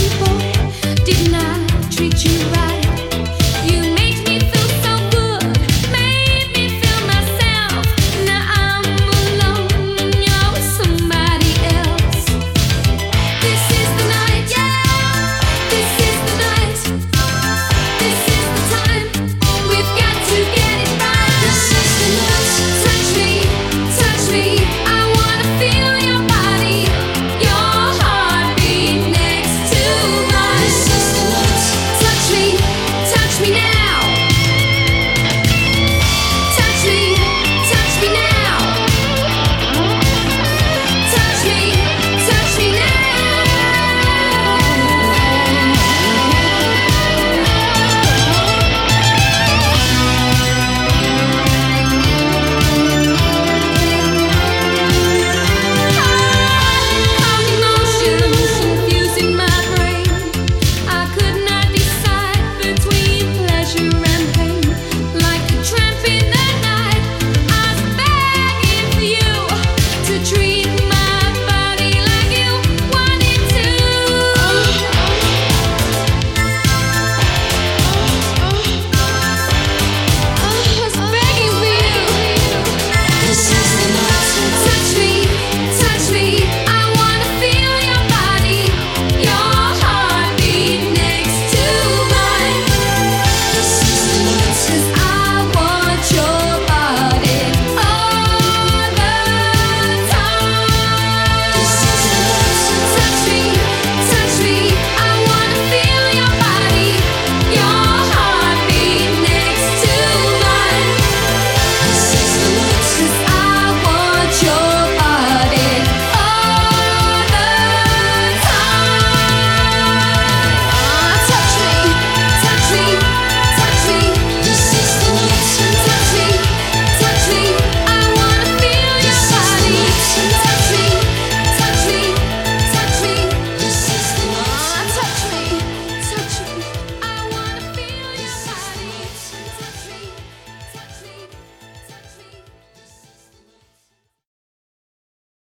people did not treat you